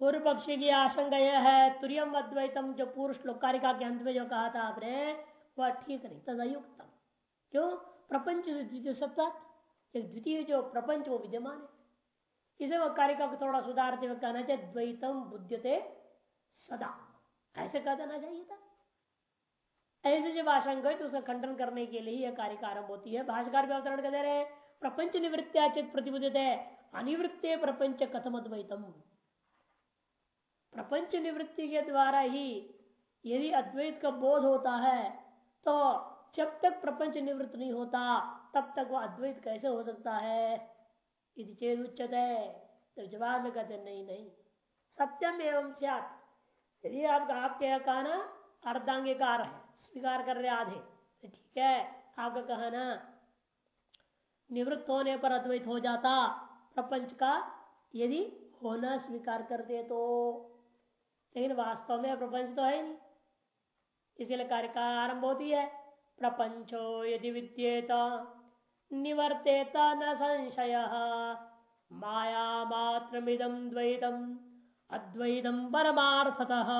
पूर्व पक्षी की आशंका यह है, तुरियम अद्वैतम जो पूर्व श्लोकारिका के अंत में जो कहा था आपने, वह ठीक नहीं, तदयुक्तम। क्यों? प्रपंच से द्वितीय सत्ता एक द्वितीय जो प्रपंच, वो विद्यमान है। इसे वह कारिका को थोड़ा सुधारते हुए कहना चाहिए, द्वैतम बुद्धते सदा। ऐसे कह देना चाहिए था। ऐसे जब आशंका है तो उसका खंडन करने के लिए यह कार्य आरंभ होती है। भाषाकार भी अवतरण कर दे रहे प्रपंच निवृत्तिया चित प्रतिबुद्ध है अनिवृत्ते प्रपंच कथम अद्वैतम। प्रपंच निवृत्ति के द्वारा ही यदि अद्वैत का बोध होता है तो जब तक प्रपंच निवृत्त नहीं होता, तब तक वह अद्वैत कैसे हो सकता है? यदि चेत उच्चत है तो जवाब में कहते नहीं नहीं। सत्यम एवं यदि आपका आपके कहना अर्धांगीकार है, स्वीकार कर रहे आधे तो ठीक है, आपका कहना निवृत्त होने पर अद्वैत हो जाता, प्रपंच का यदि होना स्वीकार कर दे तो। लेकिन वास्तव में प्रपंच तो है नहीं। इसीलिए कार्य का आरंभ होती है। प्रपंचो यदि विद्येत, निवर्तेत न संशय। माया मात्रमिदम द्वैतम, अद्वैतम परमार्थतः।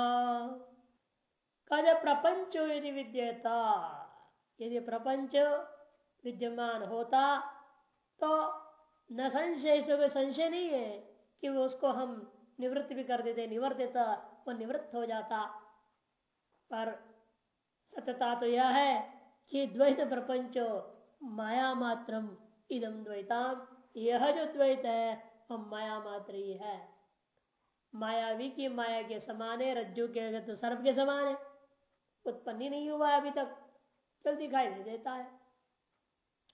कद प्रपंच यदि विद्यता, यदि प्रपंच विद्यमान होता तो न संशय संशय नहीं है कि उसको हम निवृत्त भी कर देते निवृत्त देता वो निवृत्त हो जाता। पर सत्यता तो यह है कि द्वैत प्रपंच माया मात्रम इदम द्वैताम यह जो द्वैत है वह माया मात्र ही है। मायावी की माया के समान है, रज्जु के तो सर्प के समान है। उत्पन्न नहीं हुआ अभी तक चल दिखाई नहीं देता है।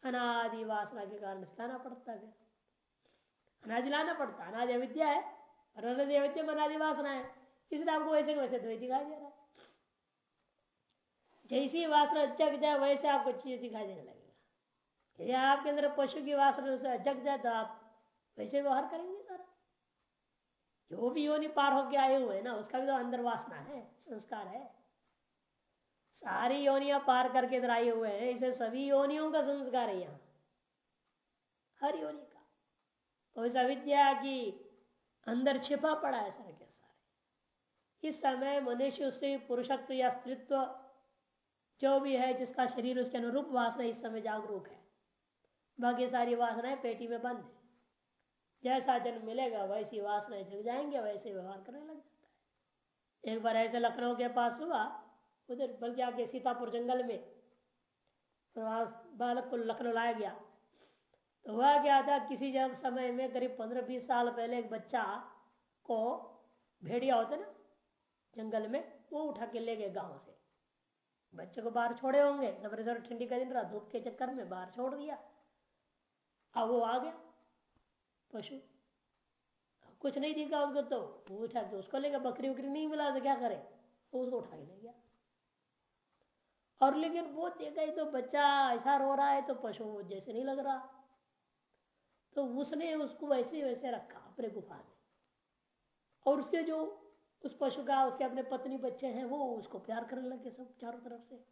अनादि वासना के कारण लाना पड़ता है। अनादि लाना पड़ता अनादि अविद्या है। और अविद्या वासना है। इसलिए आपको वैसे वैसे द्वैत दिखाई दे रहा है। जैसी वासना जग जाए, वैसे आपको चीज़ दिखाई देने लगेगा। यदि आपके अंदर पशु की वासना जग जाए तो आप वैसे व्यवहार करेंगे सारा। जो भी योनि पार होके आए हुए ना, उसका भी तो अंदर वासना है, संस्कार है। सारी योनिया पार करके इधर आए हुए हैं, इसे सभी योनियों का संस्कार है यहाँ। हर योनि का। तो इस अविद्या की अंदर छिपा पड़ा है सारे के सारे। इस समय मनुष्य से पुरुषत्व या स्त्रित्व जो भी है, जिसका शरीर उसके अनुरूप वासना इस समय जागरूक है। बाकी सारी वासनाएँ पेटी में बंद है। जैसा जन्म मिलेगा, वैसी वासनाएँ जग जाएँगे, वैसे व्यवहार करने लग जाता है। एक बार ऐसे लखनऊ के पास हुआ, उधर बल्कि आके सीतापुर जंगल में तो बालक को लखनऊ लाया गया। तो हुआ क्या था? किसी जब समय में करीब पंद्रह बीस साल पहले एक बच्चा को भेड़िया होते ना, जंगल में, वो उठा के ले गए गाँव से। बच्चे को बाहर छोड़े होंगे सवेरे ठंडी का दिन रहा, धूप के चक्कर में बाहर छोड़ दिया। अब वो आ गया, पशु। कुछ नहीं दिखा उसको तो उठा के उसको लेगा बकरी उकरी नहीं मिला तो क्या करे? तो उसको उठा के ले गया। और लेकिन वो देखा तो बच्चा ऐसा रो रहा है तो पशु जैसे नहीं लग रहा। तो उसने उसको वैसे वैसे रखा, अपने गुफा में। और उसके जो उस पशु का, उसके अपने पत्नी बच्चे हैं, वो उसको प्यार करने लगे सब चारों तरफ़ से।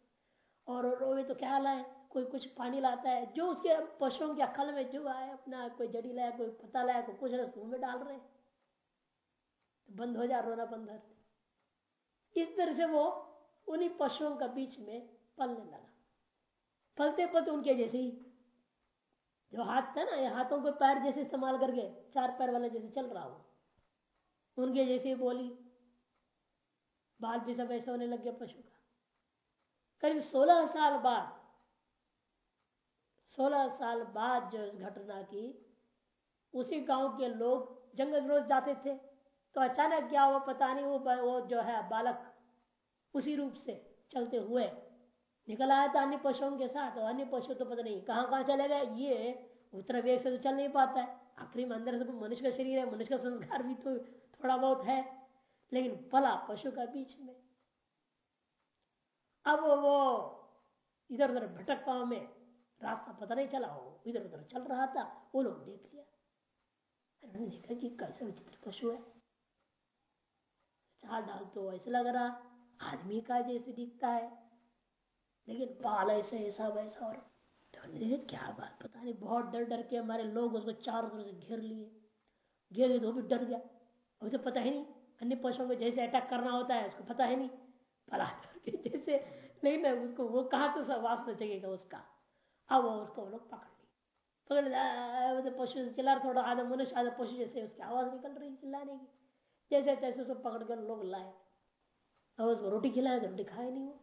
और रोवे तो क्या लाए कोई कुछ पानी लाता है। जो उसके पशुओं के अखल में जो आए अपना, कोई जड़ी लाया कोई पता लाया कोई कुछ रस में डाल रहे तो बंद हो जा, रोना बंद इस तरह से वो उन्हीं पशुओं का बीच में पलने लगा। पलते पलते उनके जैसे ही जो हाथ था ना, ये हाथों को पैर जैसे इस्तेमाल करके, चार पैर वाले जैसे चल रहा हो। उनके जैसे बोली। बाल भी सब ऐसे होने लग गया पशु का। करीब सोलह साल बाद, सोलह साल बाद जो इस घटना की, उसी गाँव के लोग जंगल रोज जाते थे। तो अचानक क्या हुआ पता नहीं, वो वो जो है बालक उसी रूप से चलते हुए निकल आया था अन्य पशुओं के साथ अन्य पशु तो पता नहीं कहाँ कहाँ चले गए। ये उत्तर वेग से तो चल नहीं पाता है। आखिरी में अंदर से मनुष्य का शरीर है, मनुष्य का संस्कार भी तो थोड़ा बहुत है। लेकिन पला पशु का बीच में। अब वो इधर उधर भटक पाओ में रास्ता पता नहीं चला हो इधर उधर चल रहा था, वो लोग देख लिया। देखा कि कैसा विचित्र पशु है। चाल डाल तो ऐसे लग रहा, आदमी का जैसे दिखता है। लेकिन बाल ऐसे, ऐसा वैसा और तो क्या बात, पता नहीं, बहुत डर डर के हमारे लोग उसको चारों तरफ़ से घेर लिए। घेर लिए तो भी डर गया। उसे पता ही नहीं, अन्य पशुओं को जैसे अटैक करना होता है, उसको पता है नहीं। पला करके जैसे, नहीं ना उसको, वो कहाँ से वास्ता चाहिएगा उसका? अब वो उसको लोग पकड़ ली पकड़ पशु चिल्ला थोड़ा आधा मनुष्य, आधा पशु जैसे उसकी आवाज़ निकल रही, चिल्लाने की। जैसे तैसे उसको पकड़ कर लोग लाए। अब उसको रोटी खिलाए तो रोटी खाए नहीं वो।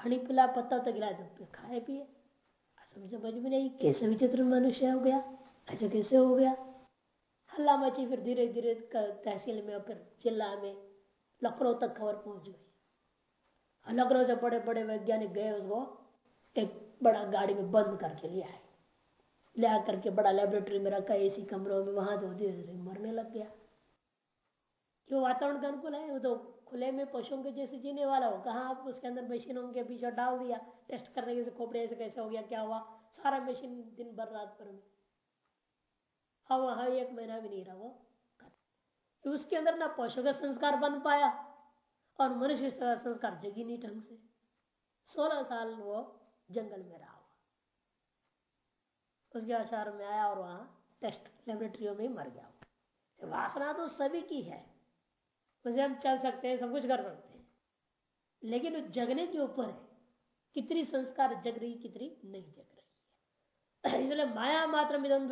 पानी पिला पत्ता तो गिलाए तो खाए पिए। समझ में नहीं, कैसे विचित्र मनुष्य हो गया, ऐसे कैसे हो गया। हल्ला मची, फिर धीरे धीरे तहसील में और फिर जिला में लखनऊ तक खबर पहुँच गई। लखनऊ से बड़े बड़े वैज्ञानिक गए, उसको एक बड़ा गाड़ी में बंद करके लिया है ले करके बड़ा लेबोरेटरी में रखा एसी कमरों में, वहाँ तो धीरे धीरे मरने लग गया। क्यों वातावरण का अनुकूल है? वो तो खुले में पशुओं के जैसे जीने वाला हो, कहा आप उसके अंदर मशीनों के पीछे डाल दिया टेस्ट करने के खोपड़े से कैसे हो गया, क्या हुआ? सारा मशीन दिन भर रात भर में। हाँ वहाँ एक महीना भी नहीं रहा वो। तो उसके अंदर ना पशु का संस्कार बन पाया, और मनुष्य संस्कार जगी नहीं ढंग से। सोलह साल वो जंगल में रहा हुआ। उसके आचार में आया और वहाँ टेस्ट लेबोरेटरियों में मर गया वासना तो सभी की है। उसे हम चल सकते हैं, सब कुछ कर सकते हैं। लेकिन जगने के ऊपर है, कितनी संस्कार जग रही, कितनी नहीं जग रही है। इसलिए माया मात्र मिदम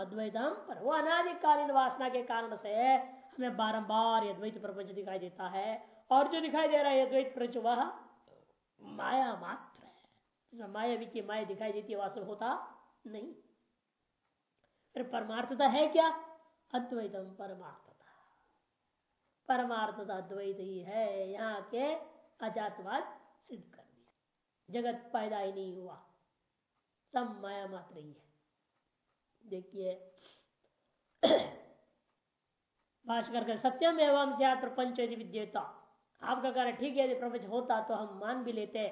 अद्वैतम, पर वो अनादिकालीन वासना के कारण से हमें बारंबार अद्वैत प्रपंच दिखाई देता है। और जो दिखाई दे रहा है अद्वैत प्रपंच वह माया मात्र है। माया की माया दिखाई देती है वास्तव होता नहीं। फिर परमार्थता है क्या? अद्वैतम परमार्थ परमार्थ अद्वैत ही है, यहाँ के अजातवाद सिद्ध कर दिया। जगत पैदा ही नहीं हुआ, सब माया मात्र ही है। देखिए भाषकर कर सत्यम एवं से प्रपंच विद्यता। आपका कार्य ठीक है, यदि प्रपंच होता तो हम मान भी लेते।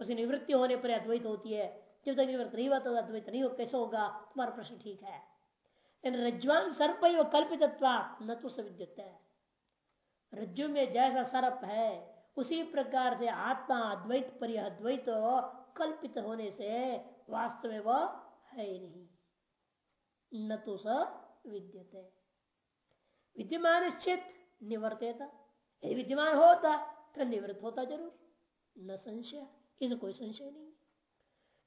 उसे निवृत्ति होने पर अद्वैत होती है। जब तक निवृत्त नहीं हुआ तो अद्वैत नहीं हो, कैसे होगा? तुम्हारा प्रश्न ठीक है। रज्वान सर्प कल्पित न तो सविद्यत है। रज्जु में जैसा सर्प है, उसी प्रकार से आत्मा अद्वैत पर अद्वैत कल्पित होने से वास्तव में वह है नहीं। न तो स विद्यते। विद्यमान चित निवर्तेता। यदि विद्यमान होता तो निवृत्त होता ज़रूर। न संशय इसे कोई संशय नहीं।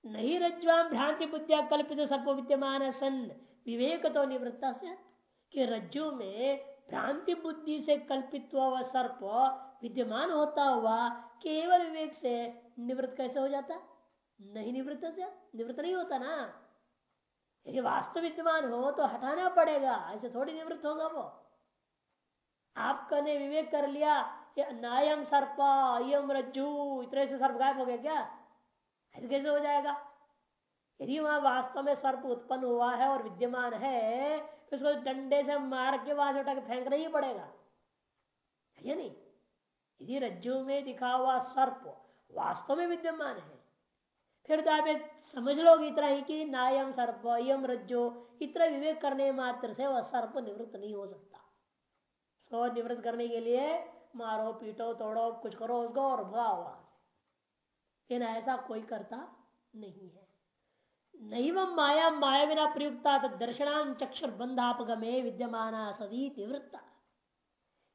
नहीं रज्वाम भ्रांति बुद्धिया कल्पित सर्प विद्यमान सन। विवेक तो निवृत्ता से कि रज्जु में भ्रांति बुद्धि से कल्पित हुआ सर्प विद्यमान होता हुआ केवल विवेक से निवृत्त कैसे हो जाता? नहीं निवृत्त से, निवृत्त नहीं होता ना। यदि वास्तव विद्यमान हो तो हटाना पड़ेगा, ऐसे थोड़ी निवृत्त होगा वो। आपका ने विवेक कर लिया नायम सर्प यम रज्जू, इतने से सर्प गायब हो गया क्या? ऐसे कैसे हो जाएगा? यदि वहाँ वास्तव में सर्प उत्पन्न हुआ है और विद्यमान है उसको डंडे से मार के वहाँ से उठा के फेंकना ही पड़ेगा। है नहीं? यदि रज्जु में दिखा हुआ सर्प वास्तव में विद्यमान है, फिर तो आप समझ लो इतना ही कि नायम सर्प, यम रज्जो, इतना विवेक करने मात्र से वह सर्प निवृत्त नहीं हो सकता। सो निवृत्त करने के लिए मारो, पीटो, तोड़ो, कुछ करो उसको और भगाओ वहाँ से। लेकिन ऐसा कोई करता नहीं है। नैव माया माया बिना प्रयुक्ता दर्शनान चक्षुर बंधापगमे विद्यमान सदी तीव्रता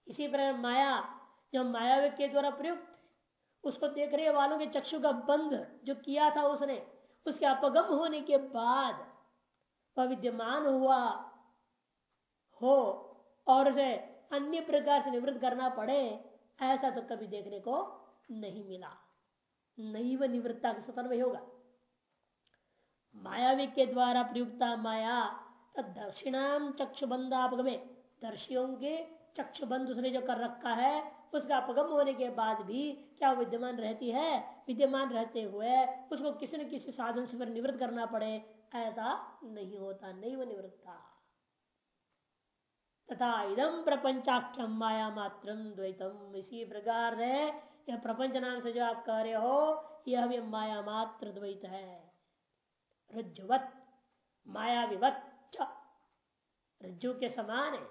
इसी प्रकार माया जो माया के द्वारा प्रयुक्त उसको देख रहे वालों के चक्षु का बंध जो किया था उसने, उसके अपगम होने के बाद वह विद्यमान हुआ। हो, और उसे अन्य प्रकार से निवृत्त करना पड़े, ऐसा तो कभी देखने को नहीं मिला। नहीं वह निवृत्ता के स्वतंत्र होगा। मायावी के द्वारा प्रयुक्ता माया दक्षिणाम चक्षुबंधापगमे। दर्शियों के चक्षुबंध उसने जो कर रखा है, उसका अपगम होने के बाद भी क्या विद्यमान रहती है? विद्यमान रहते हुए उसको किसी न किसी साधन से फिर निवृत्त करना पड़े। ऐसा नहीं होता, नहीं वो निवृत्ता। तथा इदम प्रपंचाख्यम माया मात्र द्वैतम। इसी प्रकार से यह प्रपंच नाम से जो आप कह रहे हो, यह भी माया मात्र द्वैत है। रज्जुवत, मायाविवत रज्जु के समान है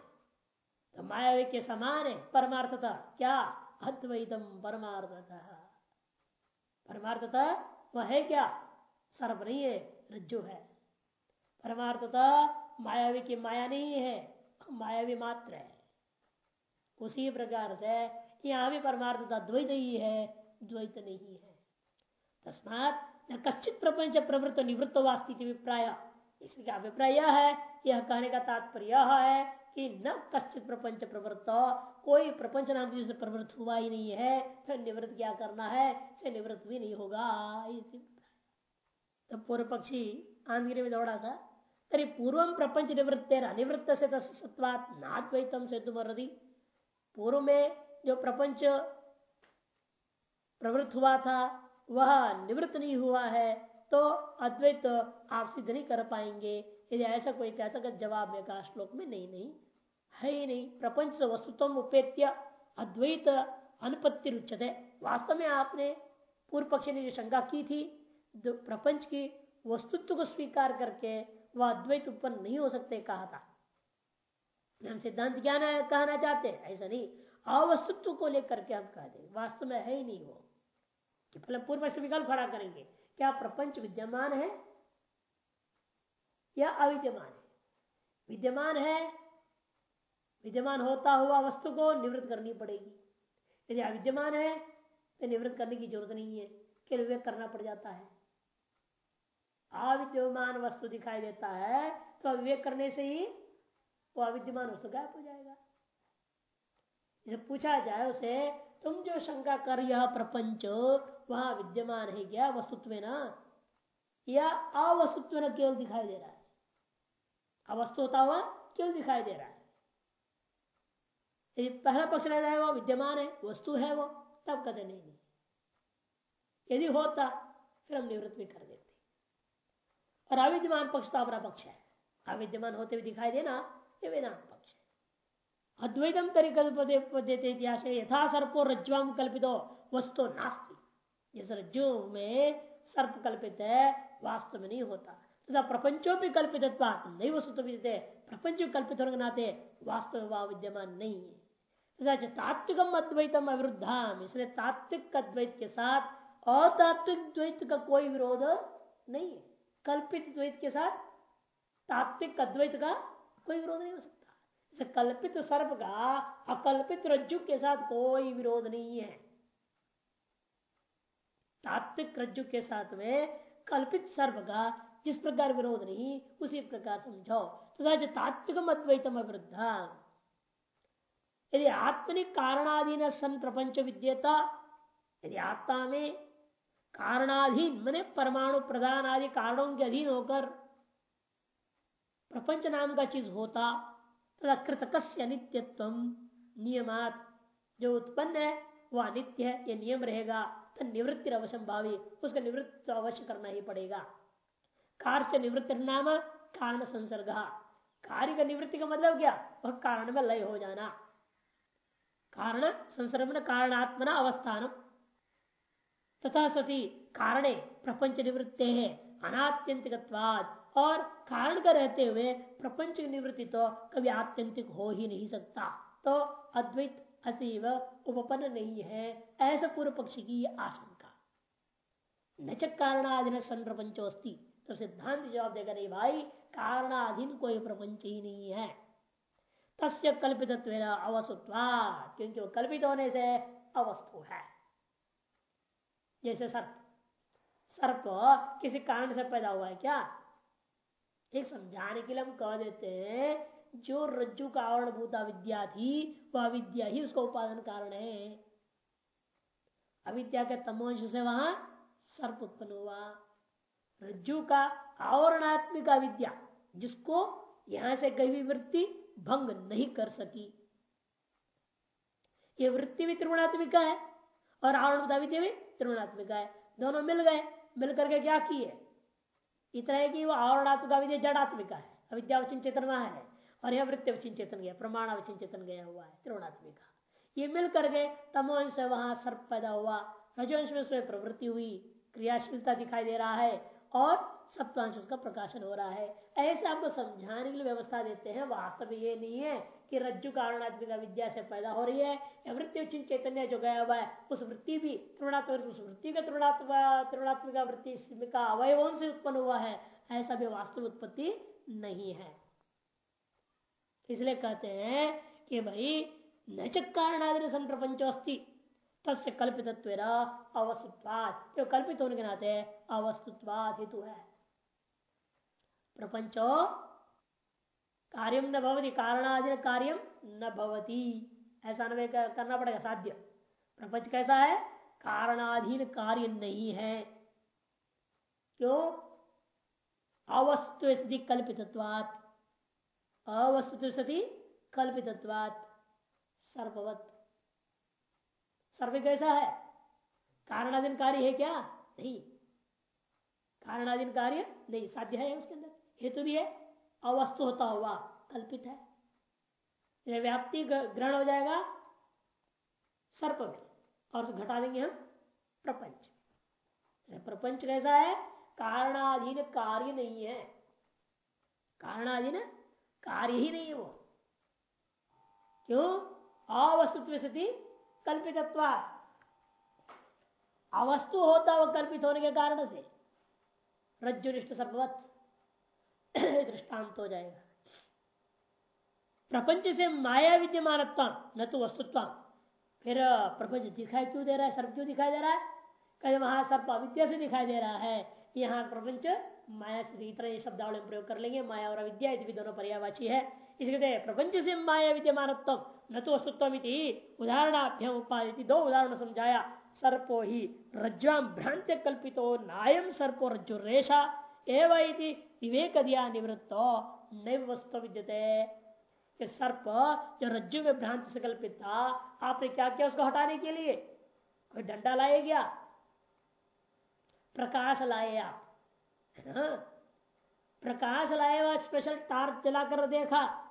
तो मायावी के समान है, परमार्थता, क्या? अद्वैतम परमार्थता। परमार्थता वह है क्या? सर्व नहीं है रज्जु है। परमार्थता मायावी की माया नहीं है, मायावी मात्र है। उसी प्रकार से यहाँ भी परमार्थता द्वैत ही है, द्वैत नहीं है। तस्मात न कश्चित प्रपंच प्रवृत्त निवृत्त वास्तिक अभिप्राय। इसका अभिप्राय यह है? यह कहने का तात्पर्य है कि न कश्चित प्रपंच प्रवृत्त, कोई प्रपंच नाम से प्रवृत्त हुआ ही नहीं है, फिर निवृत्त क्या करना है? से निवृत्त भी नहीं होगा तो पूर्व पक्षी आंध्र में दौड़ा था। तरी पूर्व प्रपंच निवृत्त अनिवृत्त से सत्वात नाद्वैतम से तुमरदी पूर्व में जो प्रपंच प्रवृत्त हुआ था वह निवृत्त नहीं हुआ है तो अद्वैत तो आप सिद्ध नहीं कर पाएँगे। यदि ऐसा कोई कहता कि जवाब में कहा, श्लोक में नहीं नहीं, है ही नहीं। प्रपंच वस्तुत्व उपेत्य अद्वैत अनुपत्ति रुचते वास्तव में आपने पूर्व पक्ष ने जो शंका की थी, जो प्रपंच की वस्तुत्व को स्वीकार करके वह अद्वैत उत्पन्न नहीं हो सकते, कहा था। हम सिद्धांत क्या कहना चाहते ऐसा नहीं। अवस्तुत्व को लेकर के हम कह दें, वास्तव में है ही नहीं वो। कि पूर्व से विकल्प खड़ा करेंगे। क्या प्रपंच विद्यमान है या अविद्यमान है? विद्यमान है, विद्यमान होता हुआ वस्तु को निवृत्त करनी पड़ेगी। यदि अविद्यमान है तो निवृत्त करने की ज़रूरत नहीं है कि विवेक करना पड़ जाता है। अविद्यमान वस्तु दिखाई देता है तो विवेक करने से ही वो अविद्यमान वस्तु गायब हो जाएगा। जब पूछा जाए उसे, तुम जो शंका कर, यह प्रपंच वहाँ विद्यमान है क्या वस्तुत्व ना या अवस्तुत्व केवल दिखाई दे रहा है। अवस्तु होता हुआ केवल दिखाई दे रहा है। यदि पहला पक्ष रह जाएगा विद्यमान है वस्तु है वो तब कदे नहीं, नहीं यदि होता फिर हम निवृत्त भी कर देते। और अविद्यमान पक्ष तो अपना पक्ष है। अविद्यमान होते हुए दिखाई देना ये वेदांत पक्ष है। अद्वैतम तरीके देते इतिहास यथा सर्पो रज्वाम कल्पितो वस्तु नास्ती। जिस रज्जु में सर्प कल्पित है, वास्तव में नहीं होता। तथा प्रपंचों भी कल्पित नहीं वस्तु प्रपंच कल्पित होने के नाते वास्तव व विद्यमान नहीं है। तथा तात्विकम अद्वैतम अविरुद्धाम, इसलिए तात्विक अद्वैत के साथ अतात्विक द्वैत का कोई विरोध नहीं है। कल्पित द्वैत के साथ तात्विक अद्वैत का कोई विरोध नहीं हो सकता। कल्पित सर्प का, अकल्पित रज्जु के साथ कोई विरोध नहीं है। तात्विक रज्जु के साथ में कल्पित सर्व का जिस प्रकार विरोध नहीं, उसी प्रकार समझो तथा तो तात्विक अद्वैतम वृद्धा यदि आत्मनिक कारणाधीन सन प्रपंच विद्यता, यदि आत्मा में कारणाधीन, मैंने परमाणु प्रधान आदि कारणों के अधीन होकर प्रपंच नाम का चीज़ होता, तथा कृतक नित्यत्व नियमात जो उत्पन्न है, वह अनित्य है यह नियम रहेगा। तो निवृत्ति अवश्य भावी, उसका निवृत्त अवश्य करना ही पड़ेगा। कार्य निवृत्ति नाम कारण संसर्ग। कार्य का निवृत्ति का मतलब क्या? वह कारण में लय हो जाना। कारण संसर्ग कारणात्मना अवस्थान तथा सती कारणे प्रपंच निवृत्ते है अनात्यंतिक और कारण का रहते हुए प्रपंच निवृत्ति तो कभी आत्यंतिक हो ही नहीं सकता। तो अद्वैत अतीव उपपन्न नहीं है, ऐसा पूर्व पक्ष की आशंका। न च कारणाधीन सन तो सिद्धांत जवाब देगा, नहीं भाई, कारणाधीन कोई प्रपंच ही नहीं है। तस्य कल्पित अवसुत्वा क्योंकि वो कल्पित होने से अवस्तु है। जैसे सर्प। सर्प किसी कारण से पैदा हुआ है क्या? एक समझाने के लिए हम कह देते हैं जो रज्जु का आवरण भूता विद्या थी, वह अविद्या ही उसका उपादान कारण है। अविद्या के तमोश से वहाँ सर्प उत्पन्न हुआ। रज्जु का आवरणात्मिक अविद्या, जिसको यहाँ से कभी वृत्ति भंग नहीं कर सकी। ये वृत्ति भी त्रिगुणात्मिका है और आवरण विद्या भी त्रिगुणात्मिका है। दोनों मिल गए। मिल करके क्या किए? इतना है कि वो आवरणात्मिका विद्या जड़ात्मिका है। अविद्या चेतन है। और यह वृत्ति अवचिन चेतन गया, प्रमाण अवचिन चेतन गया हुआ है, त्रिगुणात्मिक का। ये मिल करके तमोंश से वहाँ सर्प पैदा हुआ, रजोंश में उसमें प्रवृत्ति हुई, क्रियाशीलता दिखाई दे रहा है और सप्तांश उसका प्रकाशन हो रहा है। ऐसे आपको समझाने के लिए व्यवस्था देते हैं, वास्तव ये नहीं है कि रज्जु कारणात्मिका विद्या से पैदा हो रही है, या वृत्ति चैतन्य जो गया हुआ है, उस वृत्ति भी त्रिगुणात्मक, उस वृत्ति का त्रिगुणात्मक वृत्ति का अवयवों से उत्पन्न हुआ है, ऐसा भी वास्तव उत्पत्ति नहीं है। इसलिए कहते हैं कि भाई न कारणादि सन प्रपंचोस्ती तस्य कल्पित अवस्तुत्वाद जो कल्पित होने के नाते अवस्तुत्वाद हेतु है। प्रपंचो कार्यम न भवती कारणादि कार्यम न भवती। ऐसा अनुभव करना पड़ेगा, साध्य। प्रपंच कैसा है? कारणाधीन कार्य नहीं है। क्यों? अवस्तु कल्पित अवस्तु स्थिति कल्पित सर्ववत। सर्व कैसा है। कारणाधीन कार्य है क्या? नहीं। कारणाधीन कार्य नहीं, साध्य है उसके अंदर। हेतु भी है, अवस्तु होता हुआ, कल्पित है। व्याप्ति ग्रहण हो जाएगा सर्प में, और घटा देंगे हम प्रपंच। प्रपंच कैसा है? कारणाधीन कार्य नहीं है। कारणाधीन कार्य ही नहीं है वो। क्यों? अवस्तुत्व स्थिति कल्पित अवस्तु होता वो कल्पित होने के कारण से रज्जुनिष्ठ सर्ववत दृष्टांत हो जाएगा। प्रपंच से माया विद्यमान न तो वस्तुत्व। फिर प्रपंच दिखाई क्यों दे रहा है? सर्प क्यों दिखाई दे रहा है? कहीं वहाँ सर्प अविद्या से दिखाई दे रहा है। यहाँ प्रपंच माया से तरह शब्दावली प्रयोग कर लेंगे। माया और अविद्या भी दोनों पर्यावाची है। इसलिए प्रपंच से माया विद्यमान न तो वस्तुत्व उदाहरणाभ्यम उपाधि दो उदाहरण समझाया। सर्पो ही रज्वाम भ्रांत कल्पितो नायम सर्पो रज्जु रेशा एवं विवेक दिया निवृत्त नैव वस्तु विद्यते। सर्प जो रज्जु में भ्रांति से कल्पित था, आपने क्या किया उसको हटाने के लिए? कोई डंडा लाए क्या? प्रकाश लाए आप हाँ? प्रकाश लाए हुआ स्पेशल टार्च जलाकर देखा।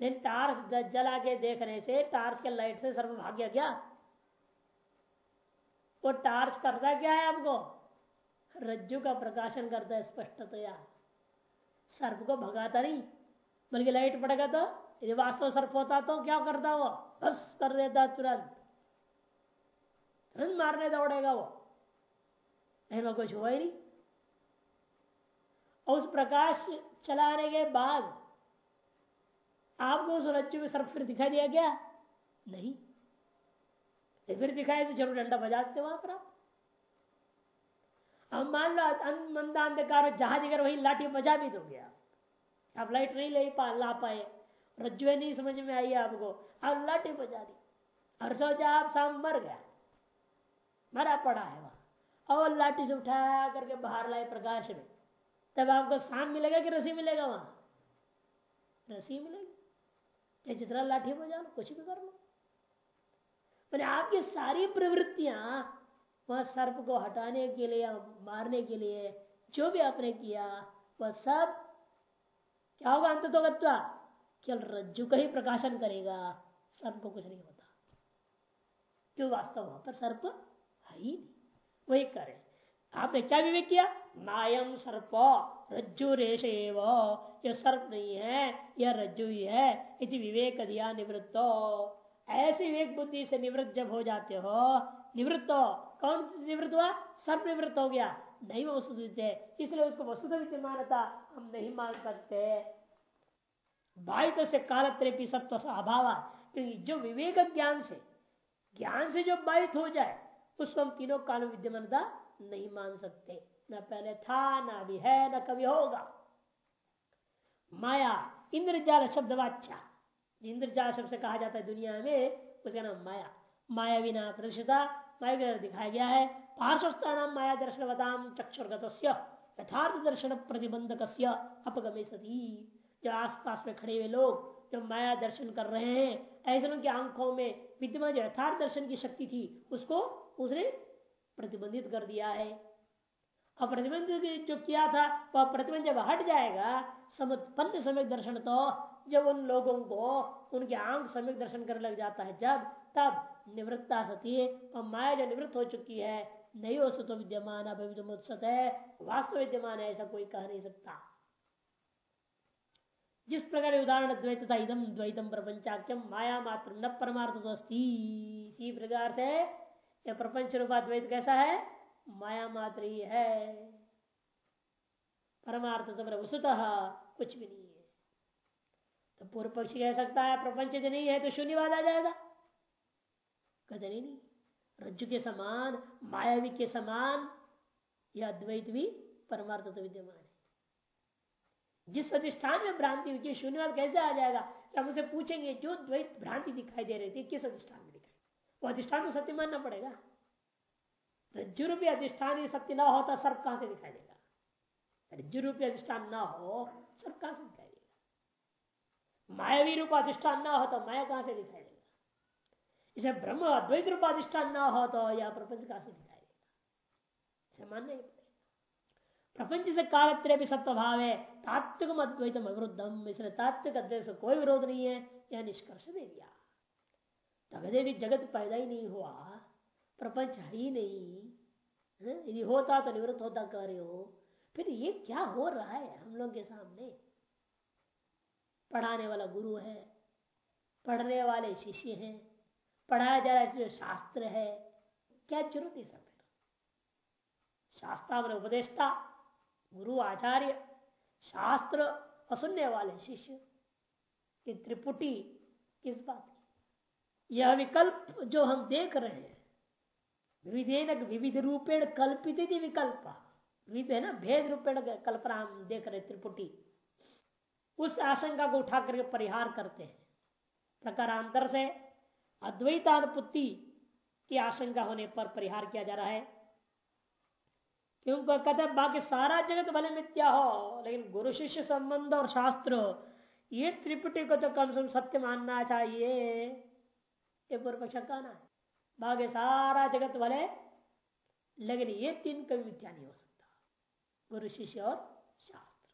लेकिन टार्च जला के देखने से टार्च के लाइट से सर्व भाग गया। क्या वो टार्च करता क्या है आपको? रज्जु का प्रकाशन करता है स्पष्टतया। सर्प को भगाता नहीं। बल्कि लाइट पड़ेगा तो यदि वास्तव सर्प होता तो क्या करता वो? बस कर देता तुरंत। तुरंत मारने दौड़ेगा वो। लेकिन कुछ हुआ ही नहीं। और उस प्रकाश चलाने के बाद आपको उस रज्जु में सर्प फिर दिखाई दिया गया नहीं। फिर दिखाई तो ज़रूर डंडा बजाते वहाँ पर आप। अब मान लो मंदा अंधकार जहाज़ अगर वही लाठी बजा भी दोगे आप। आप लाइट नहीं ले पा ला पाए। रज्जु नहीं समझ में आई आपको। आप लाठी बजा दी। और सोचा आप शाम मर गया। मरा पड़ा है वहाँ। और लाठी से उठा करके बाहर लाए प्रकाश में। तब आपको शाम मिलेगा कि रसी मिलेगा वहाँ? रसी मिलेगी। जितना लाठी बजा लो कुछ भी कर लो। मैंने आपकी सारी प्रवृत्तियाँ वह सर्प को हटाने के लिए, मारने के लिए, जो भी आपने किया, वह सब क्या होगा अंत तो केवल रज्जु का ही प्रकाशन करेगा। सर्प को कुछ नहीं होता। क्यों? वास्तव वहाँ पर सर्प है ही नहीं। वही करे आपने क्या विवेक किया? नायम सर्प, रज्जु रेश सर्प नहीं है, यह रज्जु ही है। इति विवेक दिया निवृत्तो। ऐसे विवेक बुद्धि से निवृत्त जब हो जाते हो, निवृत्त कौन निवृत्त हुआ? सब निवृत्त हो गया। नहीं वस्तु इसलिए उसको वस्तुत विद्यमानता हम नहीं मान सकते। बाहित से काल त्रेपी सत्व अभाव जो विवेक ज्ञान से ज्ञान से जो बाहित हो जाए, उसको हम तीनों काल विद्यमानता नहीं मान सकते। न पहले था, न अभी है, न कभी होगा। माया, इंद्रजाल शब्द वाचा। इंद्रजाल शब्द से कहा जाता है दुनिया में, उसका नाम माया। माया बिना प्रदर्शिता, माया दिखाया गया है। पार्श्वस्था नाम माया दर्शन बताम चक्षुर्गत यथार्थ दर्शन प्रतिबंधक अपगमे सती। जो आसपास में खड़े हुए लोग, जो माया दर्शन कर रहे हैं, ऐसे लोगों की आँखों में विद्यमान जो यथार्थ दर्शन की शक्ति थी, उसको उसने प्रतिबंधित कर दिया है। और प्रतिबंधित जो किया था, वह प्रतिबंध जब हट जाएगा समुत्पन्न समय दर्शन तो जब उन लोगों को उनके आँख समय दर्शन करने लग जाता है, जब तब निवृत्ता सती और माया जो निवृत्त हो चुकी है, नहीं हो सतो विद्यमान है, वास्तव विद्यमान है, ऐसा कोई कह नहीं सकता। जिस प्रकार उदाहरण द्वैत था इदम द्वैतम प्रपंचाख्यम माया मात्र न परमार्थ तो इसी प्रकार से यह प्रपंच रूपा द्वैत कैसा है? माया मात्र ही। है परमार्थ तो वस्तुतः कुछ भी नहीं है। तो पूर्व पक्षी कह सकता है, प्रपंच नहीं है तो शून्यवाद आ जाएगा। कहते नहीं नहीं। रज्जु के समान, मायावी के समान यह अद्वैत भी परमार्थ तो विद्यमान है। जिस अधिष्ठान में भ्रांति हुई शून्यवाद कैसे आ जाएगा? हम उसे पूछेंगे, जो द्वैत भ्रांति दिखाई दे रही थी, किस अधिष्ठान में दिखाई? वो अधिष्ठान तो सत्य मानना पड़ेगा। रज्जु रूपी अधिष्ठान सत्य ना होता सर्प कहाँ से दिखाई देगा? रज्जु रूपी अधिष्ठान ना हो सर्प कहाँ से दिखाई देगा? मायावी रूप अधिष्ठान ना हो तो माया कहाँ से दिखाई देगा? इसे ब्रह्म अद्वैत रूप अधिष्ठान ना हो तो यह प्रपंच कहाँ से दिखाई देगा? इसे मानना ही प्रपंच से कालत्र भी सत्व भाव है तात्विक अद्वैतम अवरुद्धम, इसलिए तात्विक अद्वैत से कोई विरोध नहीं है, यह निष्कर्ष दे दिया। तगदे भी जगत पैदा ही नहीं हुआ प्रपंच है ही नहीं यदि होता तो निवृत्त होता कह रहे हो फिर ये क्या हो रहा है हम लोग के सामने? पढ़ाने वाला गुरु है, पढ़ने वाले शिष्य हैं, पढ़ाया जा रहा है शास्त्र है। क्या ज़रूरत है सब शास्त्र उपदेशता गुरु आचार्य, शास्त्र और सुनने वाले शिष्य। त्रिपुटी किस बात की? यह विकल्प जो हम देख रहे हैं विविधेन विविध रूपेण कल्पित विकल्प। विविध है ना? भेद रूपेण कल्पना हम देख रहे त्रिपुटी। उस आशंका को उठा करके परिहार करते हैं। प्रकारांतर से अद्वैतानुपुत्ति की आशंका होने पर परिहार किया जा रहा है। क्योंकि कहते बाकी सारा जगत भले मिथ्या हो, लेकिन गुरु शिष्य संबंध और शास्त्र, ये त्रिपुटी को तो कम से कम सत्य मानना चाहिए। ये पूर्व पक्ष कहना है। बाकी सारा जगत भले लेकिन ये तीन कभी मिथ्या नहीं हो सकता गुरु शिष्य और शास्त्र।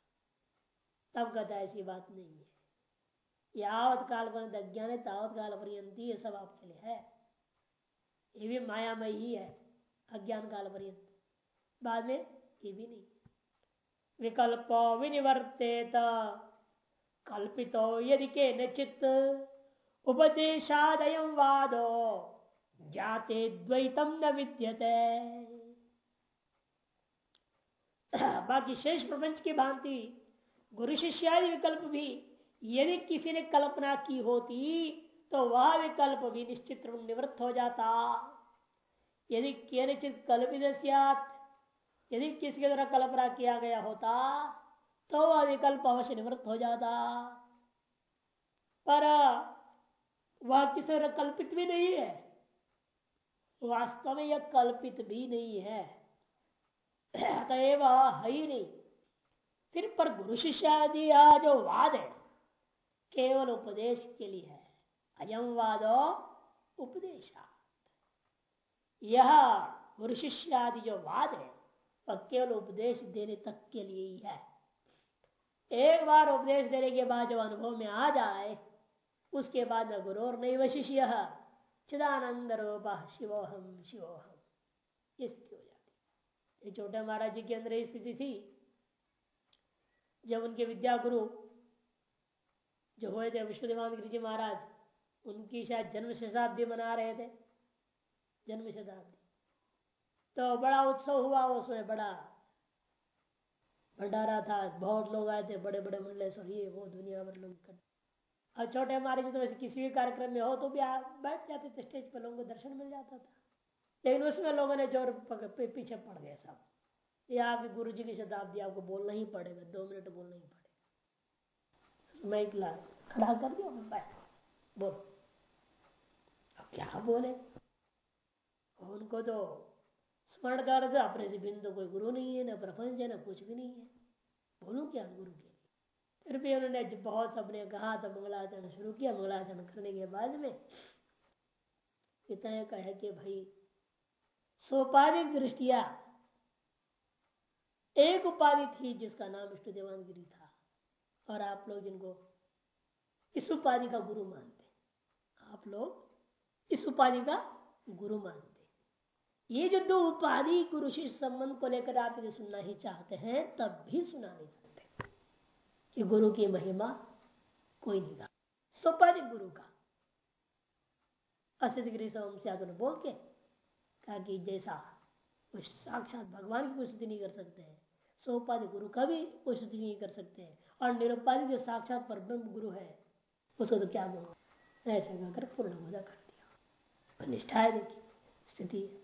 तब कहता ऐसी बात नहीं है। यावत काल पर अज्ञान है तावत काल पर्यंत ये सब आपके लिए है। ये भी मायामय ही है अज्ञान काल पर्यंत बाद में ये भी नहीं। विकल्प विनिवर्तेत। कल्पितो यदि के नचित उपदेशादय वादो। ज्ञाते द्वैतम न विद्यते। बाकी शेष प्रपंच की भांति गुरु शिष्यादि विकल्प भी, यदि किसी ने कल्पना की होती तो वह विकल्प भी निश्चित रूप निवृत्त हो जाता। यदि केनचित कल्पित यदि किसी के द्वारा कल्पना किया गया होता तो वह विकल्प अवश्य निवृत्त हो जाता। पर वह किसी कल्पित भी नहीं है वास्तव में यह कल्पित भी नहीं है। अतएव है ही नहीं। फिर पर गुरु शिष्यादि जो वाद है, केवल उपदेश के लिए है। अयम वादो उपदेशा यह गुरु शिष्यादि जो वाद है, वह केवल उपदेश देने तक के लिए ही है। एक बार उपदेश देने के बाद जब अनुभव में आ जाए, उसके बाद न गुरु और नहीं वह शिष्य चिदानंद रूप शिवोहम शिवोहम स्थिति हो जाती छोटे महाराज जी के अंदर स्थिति थी, जब उनके विद्या गुरु जो हुए थे विष्णुदेवान गिरी जी महाराज, उनकी शायद जन्म शताब्दी मना रहे थे। जन्म शताब्दी तो बड़ा उत्सव हुआ उसमें बड़ा भंडारा था। बहुत लोग आए थे बड़े बड़े मंडलेश्वर ये वो दुनिया भर लोग और छोटे हमारे जी तो वैसे किसी भी कार्यक्रम में हो तो भी आप बैठ जाते थे, स्टेज पर लोगों को दर्शन मिल जाता था। लेकिन उसमें लोगों ने ज़ोर पीछे पड़ गए सब। ये आपके गुरु जी की शताब्दी, आपको बोलना ही पड़ेगा, दो मिनट बोलना ही पड़ेगा। माइक ला, खड़ा कर दिया बैठ बोल। अब क्या बोले? उनको तो स्मरण कर अपने से बिंदु कोई गुरु नहीं है, ना प्रपंच है, ना कुछ भी नहीं है। बोलू क्या गुरु के? फिर भी उन्होंने बहुत सबने कहा तो मंगलाचरण शुरू किया। मंगलाचरण करने के बाद में इतना कहे कि भाई सोपाधिक दृष्टिया, एक उपाधि थी जिसका नाम विष्णु देवानगिरी था, और आप लोग जिनको इस उपाधि का गुरु मानते आप लोग इस उपाधि का गुरु मानते ये जो दो उपाधि गुरु शिष्य संबंध को लेकर आप यदि सुनना ही चाहते हैं, तब भी सुना नहीं सकते। कि गुरु की महिमा कोई नहीं गा सोपाधि गुरु का। असिध गिरी से बोल के कहा कि जैसा कुछ साक्षात भगवान की कोई नहीं कर सकते हैं सोपाधि गुरु का भी कोई नहीं कर सकते हैं, और निरुपाधि जो साक्षात पर गुरु है, उसको तो क्या बोलो? ऐसा कहकर पूर्ण बोधा कर दिया। निष्ठा है देखिए, स्थिति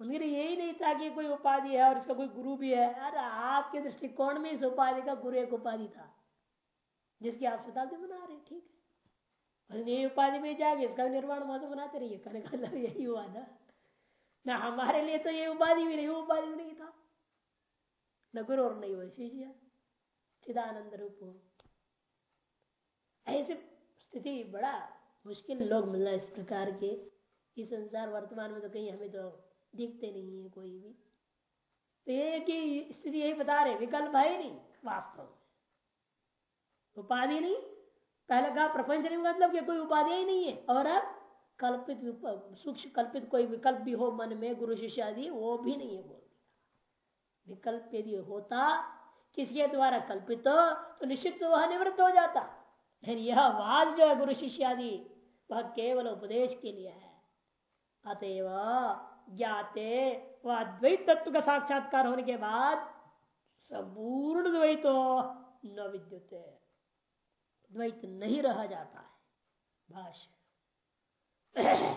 उनके लिए यही नहीं था कि कोई उपाधि है और इसका कोई गुरु भी है। अरे आपके दृष्टिकोण में इस उपाधि का गुरु एक उपाधि था, जिसकी आप शताब्दी बना रहे ठीक है? उपाधि में जाके इसका निर्माण वहाँ बनाते रहिए, कहने का मतलब यही हुआ ना। ना हमारे लिए तो ये उपाधि भी नहीं उपाधि भी नहीं था। न गुरु और नहीं वो शिष्य चिदानंद रूप ऐसे स्थिति बड़ा मुश्किल लोग मिलना इस प्रकार के। इस संसार वर्तमान में तो कहीं हमें तो दिखते नहीं है कोई भी। तो ये कि स्थिति यही बता रहे विकल्प है नहीं, वास्तव में। उपाधि नहीं। पहले कहा प्रपंच नहीं मतलब कि कोई उपाधि ही नहीं है। और अब कल्पित सूक्ष्म कल्पित कोई विकल्प भी हो मन में, गुरु शिष्य आदि, वो भी नहीं है बोल विकल्प यदि होता, किसके द्वारा कल्पित हो तो निश्चित तो वह निवृत्त हो जाता। लेकिन यह वाद जो है गुरु शिष्य आदि, वह केवल उपदेश के लिए है। अतएव ज्ञाते, वह अद्वैत तत्व का साक्षात्कार होने के बाद संपूर्ण द्वैत न विद्युत। द्वैत नहीं रह जाता है। भाष्य।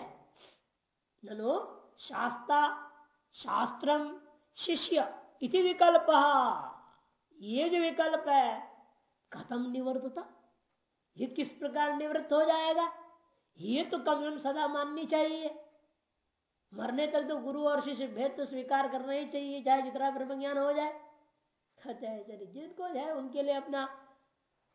ननो शास्ता, शास्त्रम, शिष्य इति विकल्प। ये जो विकल्प है खत्म निवर्तता, ये किस प्रकार निवृत्त हो जाएगा? ये तो कम सदा माननी चाहिए। मरने तक तो गुरु और शिष्य भेद तो स्वीकार करना ही चाहिए, चाहे जितना ब्रह्म ज्ञान हो जाए। कहते हैं जिनको है, उनके लिए अपना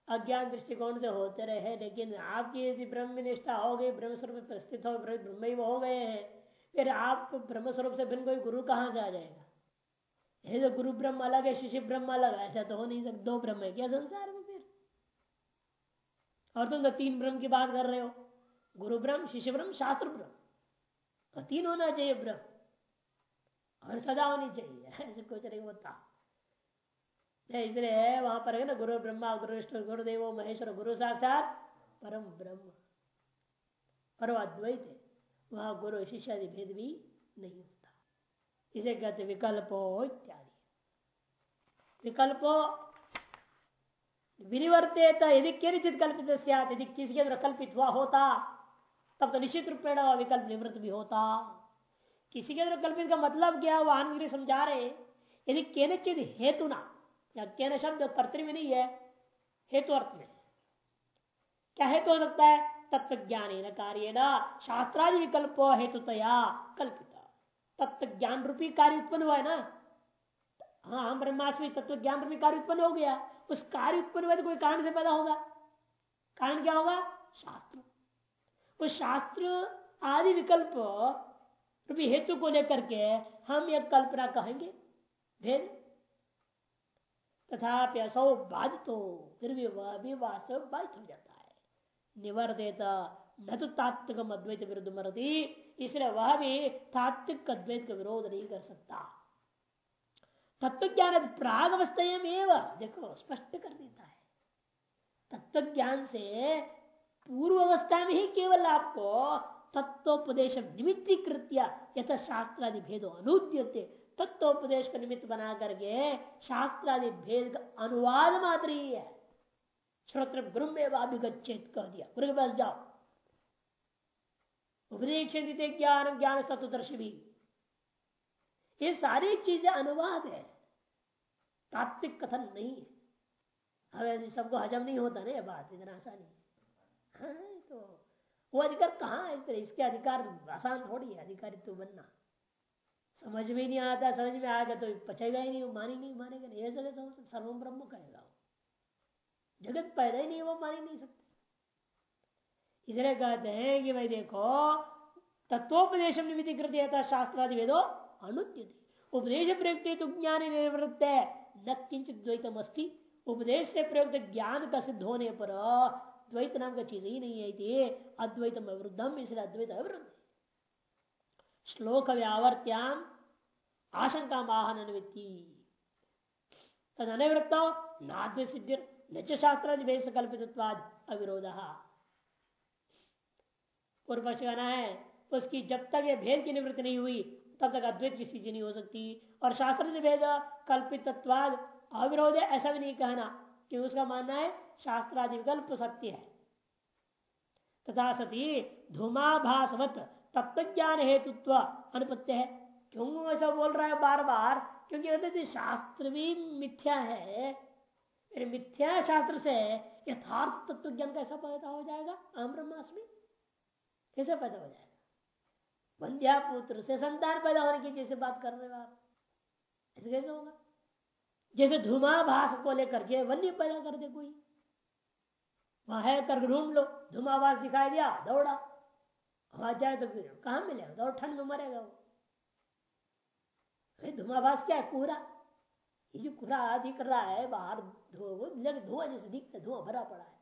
अज्ञान दृष्टिकोण से होते रहे। लेकिन आपकी यदि ब्रह्म निष्ठा हो गई ब्रह्म स्वरूप स्थित हो, ब्रह्म ही हो गए हैं, फिर आप ब्रह्म स्वरूप से भिन्न कोई गुरु कहाँ से आ जाएगा? ये तो गुरु ब्रह्म अलग है, शिष्य ब्रह्म अलग है। ऐसा तो हो नहीं सकता। दो ब्रह्म है क्या संसार में फिर? और तुम तो तीन ब्रह्म की बात कर रहे हो। गुरु ब्रह्म, शिष्य ब्रह्म, शास्त्र ब्रह्म। तो होना चाहिए ब्रह्म। और सदा होनी चाहिए, ऐसे कुछ नहीं होता इसलिए वहाँ पर है ना, गुरु ब्रह्मा, गुरु विष्णु, गुरुदेव, महेश्वर, गुरु साक्षात परम ब्रह्म। पर अद्वैत है। वहाँ गुरु शिष्य आदि भेद भी नहीं होता। इसे कहते विकल्पो इत्यादि। विकल्पो विनिवर्तित, यदि किंचित कल्पित यदि किसी के कल्पित हुआ होता तब तो निश्चित रूप में विकल्प निवृत्त भी होता। किसी के कल्पित का मतलब क्या वो आनगिरी समझा रहे यदि केनचित हेतु ना, या केन शब्द कर्तव्य में नहीं है, हेतु अर्थ में। क्या हेतु हो सकता है? तत्व ज्ञान कार्य न शास्त्रादि विकल्प हेतुतया कल्पित। तत्व ज्ञान रूपी कार्य उत्पन्न हुआ है ना? हाँ हम ब्रह्मास्मि तत्व ज्ञान रूपी कार्य उत्पन्न हो गया। उस कार्य उत्पन्न हुआ तो कोई कारण से पैदा होगा। कारण क्या होगा? शास्त्र। वो शास्त्र आदि विकल्प रूपी हेतु को लेकर के हम यह कल्पना कहेंगे। भेद तथा असौ बाधित हो फिर भी वह भी वास्तव बाधित हो जाता है। निवर्देत, न तो तात्विक अद्वैत विरुद्ध मरती, इसलिए वह भी तात्विक अद्वैत का विरोध नहीं कर सकता। तत्व ज्ञान प्राग अवस्था देखो, स्पष्ट कर देता है। तत्व ज्ञान से पूर्व अवस्था में ही केवल आपको तत्वोपदेश निमित्ती कृत्या यथ शास्त्रादि भेदो अनुद्यते। तत्वोपदेश का निमित्त बना करके शास्त्रादि भेद का अनुवाद मात्र ही है। श्रोत्र गुरु में अभिगछेद कह दिया। गुरु के पास जाओ। उपदेश ज्ञान ज्ञान तत्वदर्शी भी। ये सारी चीज़ें अनुवाद है। तात्विक कथन नहीं है। अब सबको हजम नहीं होता ना ये बात, इतना आसानी तो वो अधिकार कहाँ है इस तरह? इसके अधिकार आसान थोड़ी है, अधिकारी तो बनना। समझ में नहीं आता, समझ में आएगा तो पचेगा ही नहीं, वो मानेंगे नहीं, मानेगा नहीं। ऐसा कैसा हो सर्वम ब्रह्म कहेगा वो जगत पैदा ही नहीं वो मान ही नहीं सकते। इसलिए कहते हैं कि भाई देखो तत्वोपदेश निमित्त कृत शास्त्रादि वेदो अनुद्य उपदेश प्रयुक्त तो ज्ञान निवृत्त है, न किंचित द्वैतम अस्थि उपदेश से प्रयुक्त ज्ञान का सिद्ध होने पर द्वैत नाम का चीज़ ही नहीं है अद्वैत अवृद्धम इसलिए अद्वैत अवृद्ध श्लोक व्यावर्त्याम आशंका माहन अनुवृत्ति तद अनिवृत्त नाद्य सिद्धि न शास्त्र कल्पित अविरोध पूर्व कहना है उसकी जब तक ये भेद की निवृत्ति नहीं हुई, तब तक अद्वैत की स्थिति नहीं हो सकती। और शास्त्र से भेद कल्पित अविरोध ऐसा भी नहीं कहना, कि उसका मानना है शास्त्रादि विकल्प सत्य है। तथा सती धूमाभासवत तत्व ज्ञान हेतुत्व अनुपत्य है। क्यों ऐसा बोल रहा है बार बार क्योंकि शास्त्र भी मिथ्या है। मिथ्या शास्त्र से यथार्थ तत्व ज्ञान कैसा पैदा हो जाएगा? आम ब्रह्मास्मि कैसे पैदा हो जाएगा? बंध्या पुत्र से संतान पैदा होने की जैसे बात कर रहे हो आप। ऐसे कैसे होगा? जैसे धुमाभास को लेकर के वन्य पैदा कर दे कोई। वहाँ है कर ढूंढ लो। धुमाभास दिखाई दिया, दौड़ा। आवाज़ जाए तो फिर कहा मिलेगा? दौड़, ठंड में मरेगा वो। धुमाभास क्या है? कोहरा ये जो कोहरा दिख रहा है, बाहर धुआँ जैसे दिखता धुआँ भरा पड़ा है।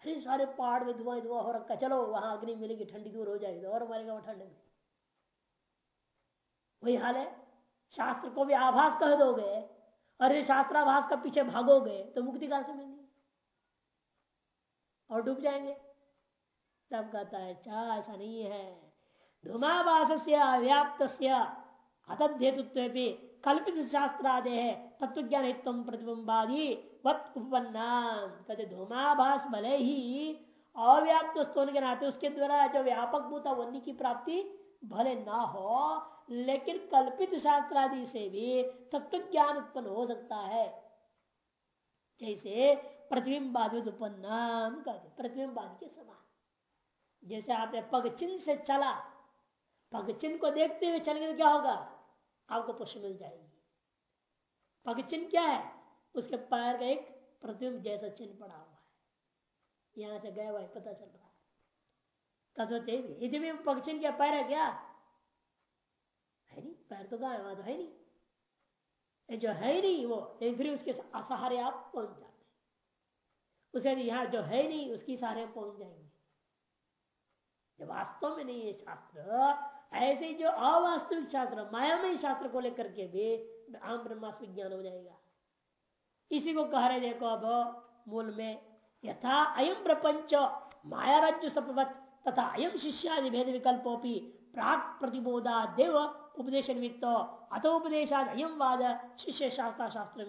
अरे, सारे पहाड़ में धुआँ धुआँ हो रखा चलो, वहाँ अग्नि मिलेगी, ठंडी दूर हो जाएगी, और मरेगा वो ठंड में। वही हाल है। शास्त्र को भी आभास कह दोगे। ये शास्त्राभास का पीछे भागोगे तो मुक्ति कहाँ से मिलेगी? और डूब जाएँगे। तब कहता है चाह ऐसा नहीं है। धुमावास से अव्याप्त अतद्धेतुत्व कल्पित शास्त्रादे है। तत्व ज्ञान हित्व प्रतिबिंबादी वत कहते, धूमाभास भले ही अव्याप्त होने के नाते उसके द्वारा जो व्यापक भूता वन्य की प्राप्ति भले ना हो, लेकिन कल्पित शास्त्र आदि से भी तत्व ज्ञान उत्पन्न हो सकता है। जैसे प्रतिबिंबादी उत्पन्नाम कहते प्रतिबिंबादी के समान। जैसे आपने पग चिन्ह से चला पग चिन्ह को देखते हुए चलेंगे तो क्या होगा? आपको पुष्प मिल जाएगी। पग चिन्ह क्या है? उसके पैर का एक प्रतिबिंब जैसा चिन्ह पड़ा हुआ है। यहाँ से गया हुआ पता चल रहा है। तत्व यदि भी। पग चिन्ह क्या पैर है क्या? है नहीं। पैर तो गाय तो है नहीं। जो है नहीं वो। फिर उसके असहारे आप पहुँच उसे यहाँ जो है नहीं, उसकी सारे पहुँच जाएँगे। जब वास्तव में नहीं है शास्त्र। ऐसे जो अवास्तविक शास्त्र, मायामय शास्त्र को लेकर के भी आम ब्रह्मास्म ज्ञान हो जाएगा। इसी को कह रहे देखो अब मूल में, यथा अयम प्रपंच माया राज्य सपवत, तथा अयम शिष्यादि भेद विकल्पोपी प्राक प्रतिबोधा देव उपदेश निमित्त अथोपदेशाद अयम वाद शिष्य शास्त्र शास्त्र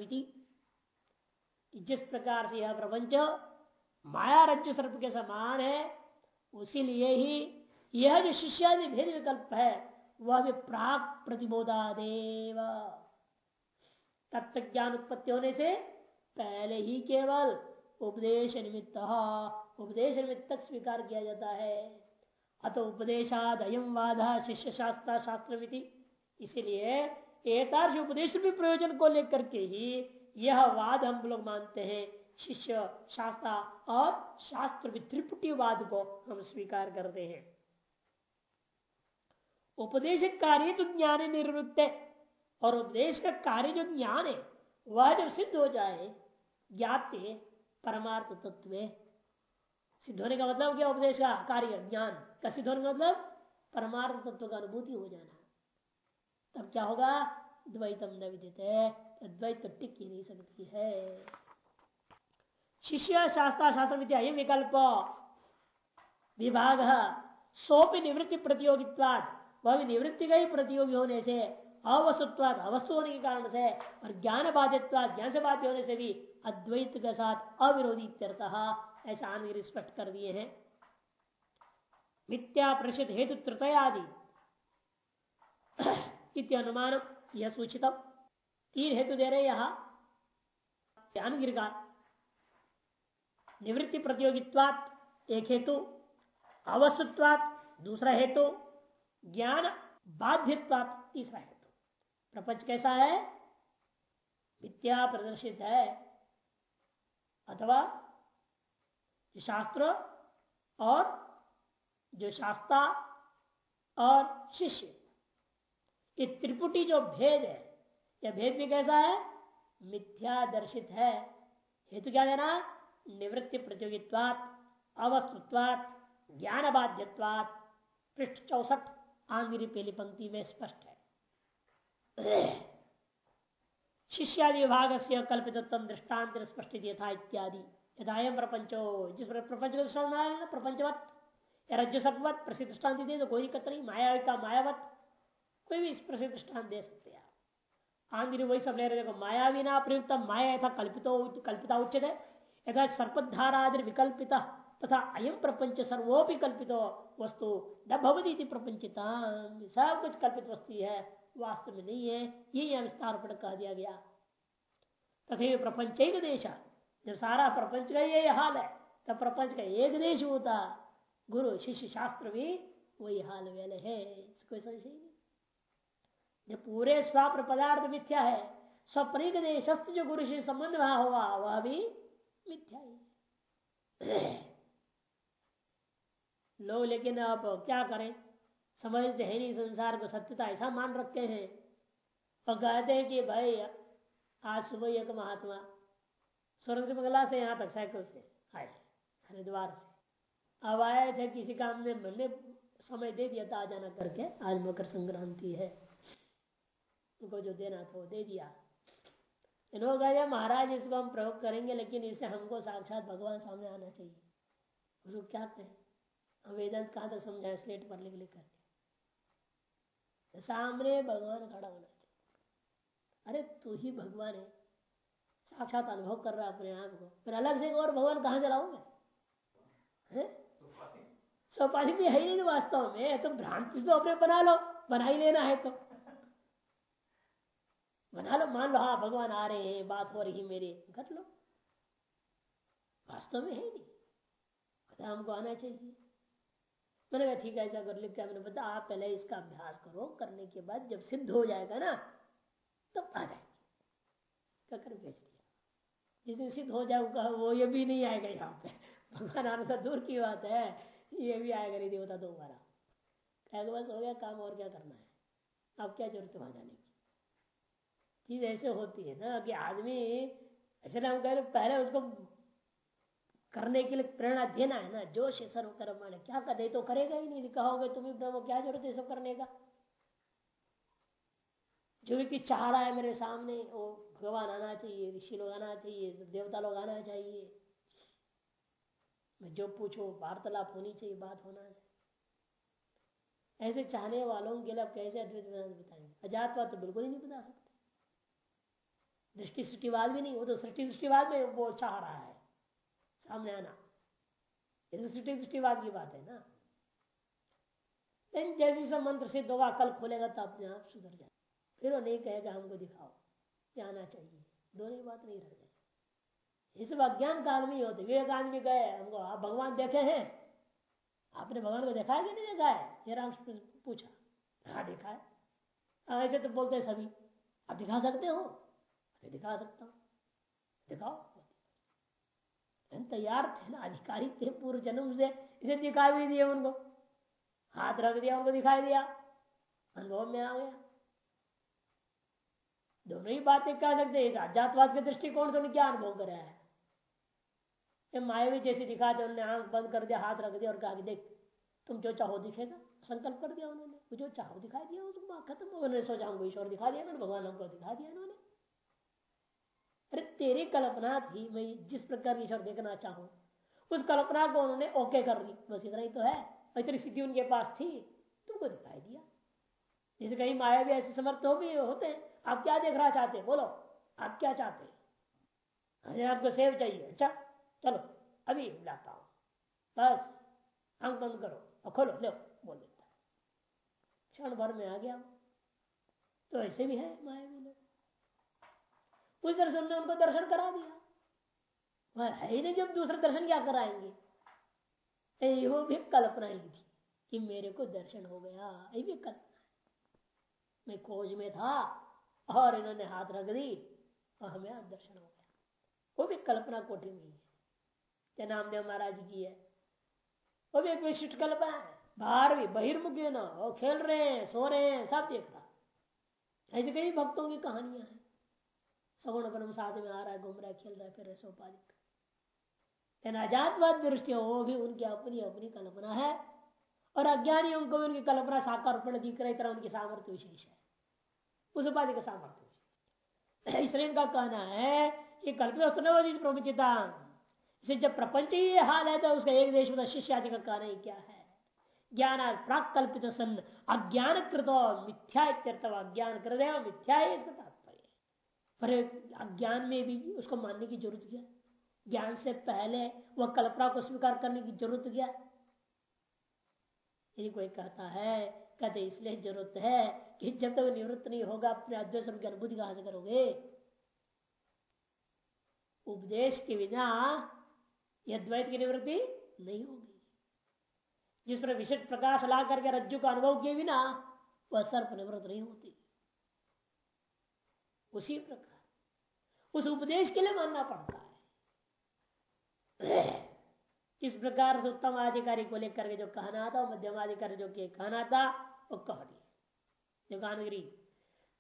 जिस प्रकार से यह प्रपंच माया रज्जु सर्प के समान है उसीलिए ही यह जो शिष्यादि भेद विकल्प है, वह भी प्राक प्रतिबोधादेव। तत्व ज्ञान उत्पत्ति होने से पहले ही केवल उपदेश निमित्त उपदेश निमित्त स्वीकार किया जाता है। अतो उपदेशाद अयम वाद शिष्य शास्त्र शास्त्र इसीलिए एक उपदेश भी प्रयोजन को लेकर के ही यह वाद हम लोग मानते हैं, शिष्य, शास्त्र और शास्त्र त्रिपुटीवाद को हम स्वीकार करते हैं। उपदेश कार्य तो ज्ञान निर्वृत्त है और उपदेश का कार्य जो ज्ञान है, वह जब सिद्ध हो जाए, ज्ञाते परमार्थ तत्व सिद्ध होने का मतलब क्या उपदेश का कार्य? ज्ञान। का सिद्ध होने का मतलब? परमार्थ तत्व का अनुभूति हो जाना। तब क्या होगा? द्वैतम न विदित है तो टिक ही। नहीं सकती है शिष्य शास्त्र शास्त्र विद्या, ये विकल्प। विभाग, सोपि निवृत्ति प्रतियोगित्वाद वह भी निवृत्ति का ही प्रतियोगी होने से अवसुत्वाद अवसु होने के कारण से, और ज्ञान बाध्यत्वाद ज्ञान से बाध्य होने से भी अद्वैत के साथ अविरोधी ऐसा आनगिरी स्पष्ट कर दिए हैं। मिथ्या, प्रसिद्ध हेतु तृतय आदि अनुमान यह सूचित तीन हेतु दे रहे यहाँ। ज्ञानगिर का निवृत्ति प्रतियोगित्वात एक हेतु अवसुत्वात दूसरा हेतु, ज्ञान बाध्यत्वात तीसरा हेतु। प्रपंच कैसा है? विद्या प्रदर्शित है। अथवा शास्त्र और जो शास्त्रा और शिष्य। ये त्रिपुटी जो भेद है यह भेद भी कैसा है? मिथ्या दर्शित है। हेतु क्या देना निवृत्ति प्रतियोगित्वात, अवस्तुत्वात ज्ञान बाध्यत्वात पृष्ठ चौसठ, आंगिरी पहली पंक्ति में स्पष्ट है। शिष्यादि विभाग से कल्पित दृष्टांत स्पष्ट था इत्यादि यथाएँ प्रपंचो, जिस प्रपंच को दृष्टान ना प्रपंचवत। या रज्जु सर्वत प्रसिद्ध दृष्टांत दे तो कोई दिक्कत नहीं माया का मायावत। कोई भी प्रसिद्ध दृष्टान दे सकते आंगिरी वही सब ले रहे देखो माया भी ना प्रयुक्त माया यथा कल्पितो कल्पिता उचित है यथा सर्पधारादि विकल्पिता तथा अयम प्रपंच सर्वोपि कल्पित वस्तु न भवती प्रपंचिता सब कुछ कल्पित वस्तु है वास्तव में नहीं है ये यहाँ विस्तार पर कह दिया गया तथे प्रपंच एक देश जब सारा प्रपंच का यही हाल है तब प्रपंच का एक देश होता गुरु शिष्य शास्त्र भी वही हाल वेले है कोई संशय नहीं जब पूरे स्वाप्र पदार्थ मिथ्या है। स्वप्निक देश जो गुरु से संबंध वहाँ हुआ, वह भी मिथ्या ही लोग लेकिन आप क्या करें? समझते हैं नहीं संसार को सत्यता, ऐसा मान रखते हैं। और कहते हैं कि भाई, आज सुबह एक महात्मा स्वर्ग बंगला से यहाँ तक साइकिल से आए, हरिद्वार से। अब आए थे किसी काम ने मैंने समय दे दिया था आ जाना करके, आज मकर संक्रांति है। उनको जो देना था वो दे दिया। इन्होंने महाराज इसको हम प्रयोग करेंगे लेकिन इसे हमको साक्षात भगवान सामने आना चाहिए। उसको क्या कहें? हम वेदांत कहाँ तक समझाए स्लेट पर लिख लिख करके। सामने भगवान खड़ा होना चाहिए। अरे तू ही भगवान है। साक्षात अनुभव कर रहा अपने आप को। फिर अलग से और भगवान कहाँ चलाओगे सोपाधि भी है ही नहीं वास्तव में। तो भ्रांति तो अपने बना लो। बना ही लेना है तो। बना लो मान लो हाँ भगवान आ रहे हैं, बात हो रही मेरे, कर लो। वास्तव में है नहीं। पता हमको आना चाहिए। मैंने कहा, ठीक है, ऐसा कर लिखा मैंने बता आप पहले इसका अभ्यास करो, करने के बाद जब सिद्ध हो जाएगा ना, तब आ जाएगी। कर भेज दिया। जिस दिन सिद्ध हो जाएगा वो ये भी नहीं आएगा यहाँ पे। भगवान आने तो दूर की बात है। ये भी आएगा नहीं होता दोबारा क्या बस हो गया, काम और क्या करना है? अब क्या ज़रूरत है वहाँ जाने की? चीज़ ऐसे होती है ना कि आदमी ना हम कह रहे पहले उसको करने के लिए प्रेरणा देना है ना। जोश है सर्व कर्म क्या कर? दे तो करेगा ही नहीं। कहोगे तुम्हें ब्रह्म क्या ज़रूरत है सब करने का? जो भी चाह रहा है मेरे सामने, वो भगवान आना चाहिए, ऋषि लोग आना चाहिए, देवता लोग आना चाहिए। मैं जो पूछो, वार्तालाप होनी चाहिए, बात होना चाहिए ऐसे चाहने वालों के लिए कैसे अद्वैत बताएँगे? अजातवाद तो बिल्कुल ही नहीं बता सकते। दृष्टि सृष्टिवाद भी नहीं, वो तो सृष्टि दृष्टिवाद में वो चाह रहा है। सामने आना। ये तो सृष्टि दृष्टिवाद की बात है ना। लेकिन जैसे सब मंत्र सिद्ध होगा, कल खोलेगा तो अपने आप सुधर जाए फिर वो नहीं कहेगा, हमको दिखाओ। आना चाहिए। दोनों ही बात नहीं रह जाए। इस अज्ञान काल में ही होते, विवेकानंद भी गए, हमको, आप भगवान देखे हैं? आपने भगवान को देखा है कि नहीं देखा है? ये राम पूछा। हाँ देखा है, ऐसे तो बोलते हैं सभी। आप दिखा सकते हो। मैं दिखा सकता हूँ। दिखाओ। तैयार थे ना, अधिकारी थे, पूर्व जन्म से इसे दिखा भी दिया उनको। हाथ रख दिया, उनको दिखाई दिया। अनुभव में आ गया। दोनों ही बातें कह सकते हैं अजातवाद के दृष्टिकोण से उन्हें क्या अनुभव कर रहा है। मायावी जैसे दिखाते उन्होंने आँख बंद कर दिया, हाथ रख दिया और कहा कि देख, तुम जो चाहो दिखेगा। संकल्प कर दिया उन्होंने। जो चाहो दिखा दिया, उसको खत्म। उन्होंने सोचा हमको ईश्वर दिखा दिया भगवान हमको दिखा दिया उन्होंने तेरी कल्पना थी मैं जिस प्रकार ईश्वर देखना चाहूँ। उस कल्पना को उन्होंने ओके कर दी। बस इतना ही तो है। इतनी स्थिति उनके पास थी तुमको दिखाई दिया। जैसे कहीं माया भी ऐसे समर्थ हो भी होते हैं, आप क्या देखना चाहते बोलो, आप क्या चाहते अरे, आपको सेव चाहिए। अच्छा चलो, अभी लाता हूँ। बस, आँख बंद करो और खोलो, लो, बोल देता क्षण भर में आ गया। तो ऐसे भी है माया भी लोग। उस दर्शन ने उनको दर्शन करा दिया। वह है ही नहीं जब दूसरे दर्शन क्या कराएँगे? वो भी कल्पना ही थी कि मेरे को दर्शन हो गया। ये भी कल्पना मैं खोज में था और इन्होंने हाथ रख दी और हमें दर्शन हो गया। वो भी कल्पना कोठी में ही है। क्या नामदेव महाराज की है? वो भी एक विशिष्ट कल्पना है। बाहर भी बहिर्मुखी ना, वो खेल रहे हैं, सो रहे हैं, सब देख रहा। ऐसे कई भक्तों की कहानियाँ हैं। सगुण ब्रह्म साथ में आ रहा है, घूम रहा है, खेल रहा है, फिर सोपाधिक अजातवाद दृष्टि वो भी उनकी अपनी अपनी कल्पना है। और अज्ञानियों को भी उनकी कल्पना साकार रूप में दिख रही तरह उनकी सामर्थ्य विशेष है। उस उपाधि का सामर्थ्य इसलिए इनका कहना है कि कल्पित प्रमुचिता इसे जब प्रपंच ही हाल है तो उसका एक देश में शिष्य आदि का कहना ही क्या है? ज्ञान प्राक कल्पित सन अज्ञान कृत मिथ्या अज्ञान कृत मिथ्या है इसका पर अज्ञान में भी उसको मानने की ज़रूरत क्या? ज्ञान से पहले वह कल्पना को स्वीकार करने की ज़रूरत क्या? यदि कोई कहता है, कहते इसलिए ज़रूरत है कि जब तक निवृत्त नहीं होगा, अपने अद्वैत की अनुभूति कहाँ से करोगे? उपदेश के बिना यह द्वैत की निवृत्ति नहीं होगी। जिस पर विशिष्ट प्रकाश ला करके रज्जु का अनुभव किए बिना, वह सर्प निवृत्त नहीं होती। उसी प्रकार। उस उपदेश के लिए मानना पड़ता है। इस प्रकार से उत्तम अधिकारी को लेकर के जो कहना था मध्यम अधिकारी जो कहना था, वो कह दिया।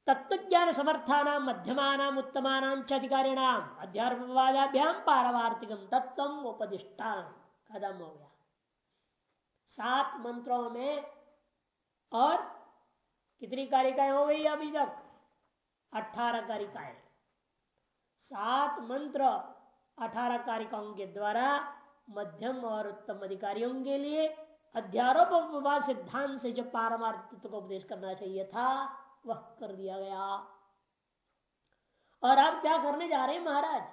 तत्व ज्ञान समर्थान, मध्यमान, उत्तमान अधिकारिणाम अध्यात्मवादाभ्याम पारवार्थिकम तत्व उपदिष्टान कदम हो गया। सात मंत्रों में और कितनी कारिकाएँ हो गई अभी तक? अठारह कारिकाएँ। सात मंत्र अठारह कारिकाओं के द्वारा मध्यम और उत्तम अधिकारियों के लिए अध्यारोप सिद्धांत से जो पारमार्थित्व को उपदेश करना चाहिए था, वह कर दिया गया। और आप क्या करने जा रहे हैं महाराज?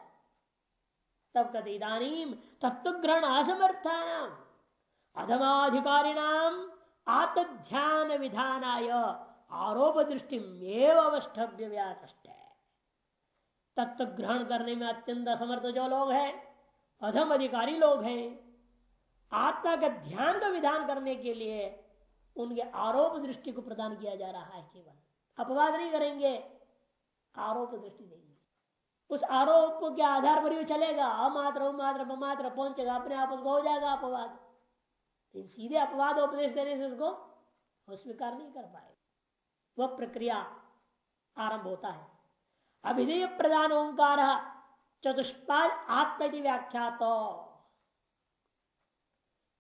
तब कद इधानी तत्व ग्रहण असमर्थान अधमाधिकारिणाम आत्ध्यान विधानाय। आरोप दृष्टि अवष्टभ्य व्याच तत्व ग्रहण करने में अत्यंत असमर्थ जो लोग हैं, अधम अधिकारी लोग हैं, आत्मा का ध्यान का विधान करने के लिए उनके आरोप दृष्टि को प्रदान किया जा रहा है केवल। अपवाद नहीं करेंगे आरोप दृष्टि देंगे। उस आरोप के आधार पर ही चलेगा, अमात्र अमात्र अमात्र पहुंचेगा अपने आप उसको हो जाएगा अपवाद। सीधे अपवाद उपदेश देने से उसको स्वीकार नहीं कर पाए वह प्रक्रिया आरंभ होता है। अभिधेय प्रधान ओंकार चतुष्पाद आत्म व्याख्या तो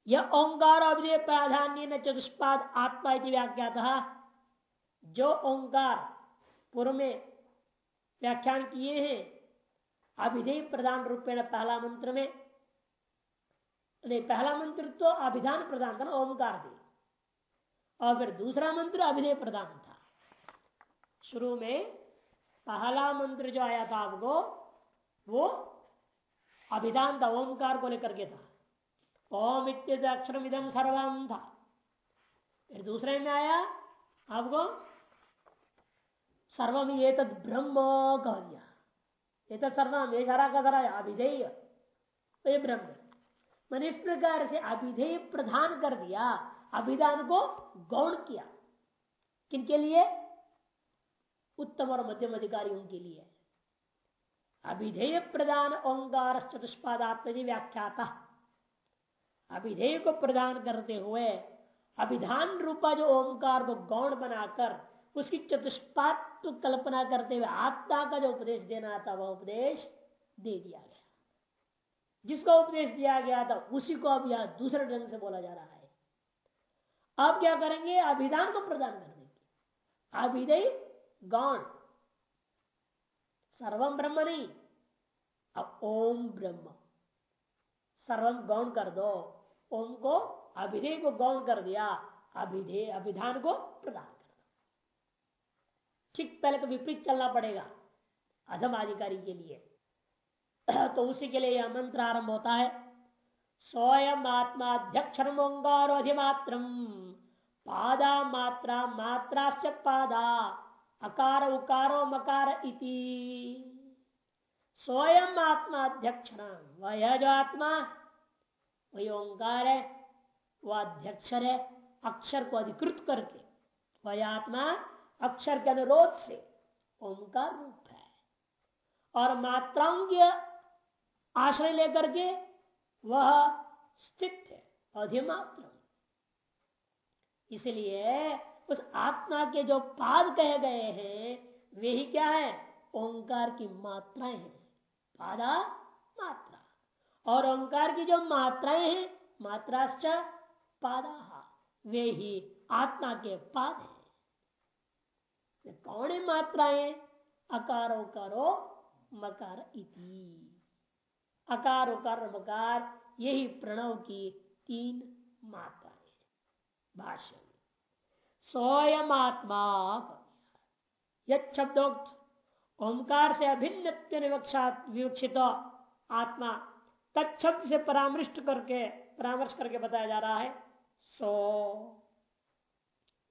यह ओंकार अभिधेय प्राधान्य चतुष्पाद आत्मा व्याख्या था जो ओंकार पूर्व में व्याख्यान किए हैं, अभिधेय प्रधान रूपेण पहला मंत्र में, नहीं, पहला मंत्र तो अभिधान प्रदान था ना ओंकार थे और फिर दूसरा मंत्र अभिधेय प्रदान था। शुरू में पहला मंत्र जो आया था आपको, वो अभिधान था, ओंकार को लेकर के था। ओम अक्षर इदम सर्वम था। फिर दूसरे में आया आपको, सर्वम ये तद ब्रह्म कह दिया ये तद सर्वम ये सारा का सारा अभिधेय। तो ये ब्रह्म। मन इस प्रकार से अभिधेय प्रधान कर दिया, अभिधान को गौण किया। किनके लिए? उत्तम और मध्यम अधिकारियों के लिए। अभिधेय प्रदान ओंकार चतुष्पादात्म व्याख्याता। अभिधेय को प्रदान करते हुए अभिधान रूपा जो ओंकार को गौण बनाकर उसकी चतुष्पात्व कल्पना करते हुए आत्मा का जो उपदेश देना था, वह उपदेश दे दिया गया। जिसको उपदेश दिया गया था, उसी को अब यहाँ दूसरे ढंग से बोला जा रहा है। अब क्या करेंगे? अभिधान को प्रदान कर देंगे। अभिधेय गौण सर्वम ब्रह्म नहीं अब ओम ब्रह्म सर्वम गौण कर दो ओम को अभिधेय को गौण कर दिया अभिधेय अभिधान को प्रदान कर दो ठीक पहले तो विपरीत चलना पड़ेगा अधम अधिकारी के लिए तो उसी के लिए यह मंत्र आरंभ होता है स्वयं आत्माध्यक्षर अधिमात्र पादा मात्रा मात्राश्च पादा अकार उकारो मकार इति। स्वयं आत्मा अध्यक्ष वह जो आत्मा, वही ओंकार है वह अध्यक्ष है, अक्षर को अधिकृत करके। वह आत्मा अक्षर के अनुरोध से ओंकार रूप है। और मात्राओं के आश्रय लेकर के वह स्थित है, अधिमात्र। इसलिए उस आत्मा के जो पाद कहे गए हैं, वे ही क्या है? ओंकार की मात्राएँ हैं। पादा मात्रा। और ओंकार की जो मात्राएँ हैं, मात्राश्च पादा वे ही आत्मा के पाद हैं। कौन है मात्राएँ? अकार उकारो मकार इति। अकार उकार मकार, यही प्रणव की तीन मात्राएँ भाष्य स्वयं आत्मा यद ओंकार से अभिन्न विवक्षित आत्मा तत्शब्द से परामृष्ट करके परामर्श करके बताया जा रहा है। सो।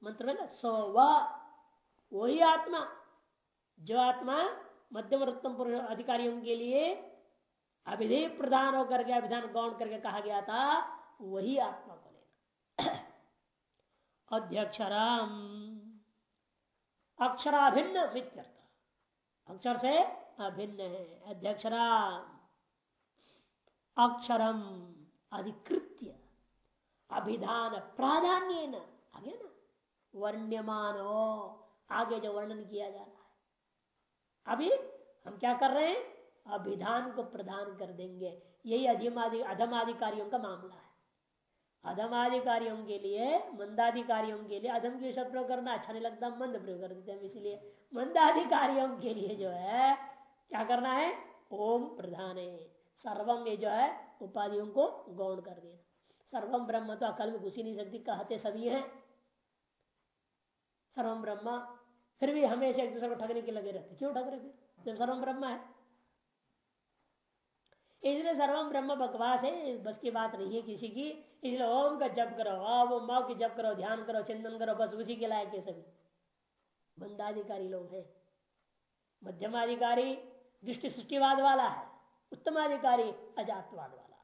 मंत्र में ना, सो वही आत्मा। जो आत्मा मध्यम उत्तम पुरुष अधिकारियों के लिए अभिधेय प्रधान होकर के, अभिधान गौण करके कहा गया था, वही आत्मा। अध्यक्षराम। अक्षराभिन्न मित्यर्थ अक्षर से अभिन्न है। अध्यक्षराम। अक्षरम अधिकृत्य। अभिधान प्राधान्य आगे ना। वर्ण्यमान। आगे जो वर्णन किया जा रहा है। अभी हम क्या कर रहे हैं? अभिधान को प्रदान कर देंगे। यही अधिमादि अधमाधिकारियों का मामला है। अधमाधिकारियों के लिए, मंदाधिकारियों के लिए, अधम की शब्द प्रयोग करना अच्छा नहीं लगता, मंद प्रयोग कर देते हैं इसीलिए। मंदाधिकारियों के लिए जो है, क्या करना है? ओम प्रधान। सर्वम ये जो है, उपाधियों को गौण कर देना। सर्वम ब्रह्म तो अकल में घुस नहीं सकती, कहते सभी हैं। सर्वम ब्रह्म, फिर भी हमेशा एक दूसरे को ठगने के लगे रहते क्यों ठग रहे जब सर्वम ब्रह्म है। इसलिए सर्वम ब्रह्म बकवास है, बस की बात नहीं है किसी की। इसलिए ओम का जप करो आ वो माँ की जप करो, ध्यान करो, चिंतन करो, बस उसी के लायक है सभी। मंदाधिकारी लोग हैं। मध्यमाधिकारी दृष्टि सृष्टिवाद वाला है उत्तमाधिकारी अजातवाद वाला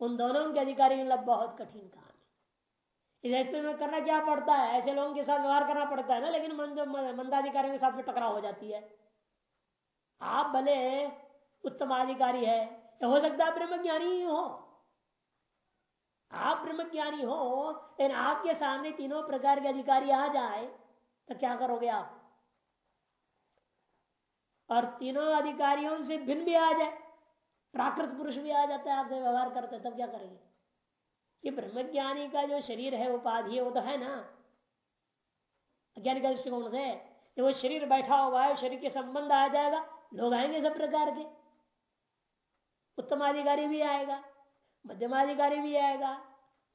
उन दोनों के अधिकारी मतलब बहुत कठिन काम है। ऐसे में करना क्या पड़ता है? ऐसे लोगों के साथ व्यवहार करना पड़ता है ना, लेकिन मंदाधिकारियों के साथ में टकराव हो जाती है। आप भले उत्तम अधिकारी है। तो हो सकता है ब्रह्म ज्ञानी ही हो। आप ब्रह्म ज्ञानी हो, लेकिन आपके सामने तीनों प्रकार के अधिकारी आ जाए तो क्या करोगे आप? और तीनों अधिकारियों से भिन्न भी आ जाए, प्राकृत पुरुष भी आ जाता है, आपसे व्यवहार करते, तब क्या करेंगे? कि ब्रह्मज्ञानी का जो शरीर है, उपाधि है, वो तो है ना। अज्ञानी का दृष्टिकोण से वो शरीर बैठा हुआ है शरीर के संबंध आ जाएगा, लोग आएँगे सब प्रकार के। उत्तमाधिकारी भी आएगा, मध्यमाधिकारी भी आएगा,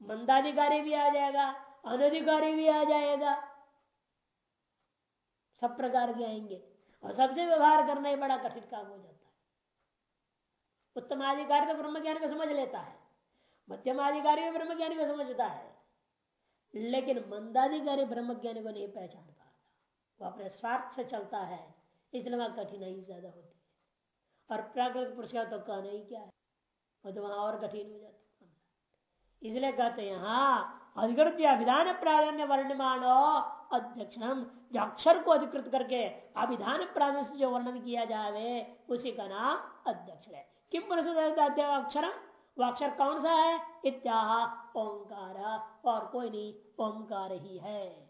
मंदाधिकारी भी आ जाएगा, अनधिकारी भी आ जाएगा। सब प्रकार के आएँगे और सबसे व्यवहार करना ही बड़ा कठिन काम हो जाता है। उत्तमाधिकारी तो ब्रह्म ज्ञान को समझ लेता है, मध्यमाधिकारी भी ब्रह्म ज्ञानी को समझता है, लेकिन मंदाधिकारी ब्रह्म ज्ञानी को नहीं पहचान पाता। वो अपने स्वार्थ से चलता है, इसलिए वहाँ कठिनाई ज़्यादा होती है। और प्राकृतिक पुरुष का तो कहना ही क्या है? वो तो वहाँ और कठिन हो जाता इसलिए कहते हैं हाँ अधिकृत अभिधान प्राधान्य वर्णमान अध्यक्षण जो अक्षर को अधिकृत करके अभिधान प्राधान्य से जो वर्णन किया जाए उसी का नाम अध्यक्ष है। किम पुरुष अक्षर वो अक्षर कौन सा है? इत्या ओंकार। और कोई नहीं, ओंकार ही है।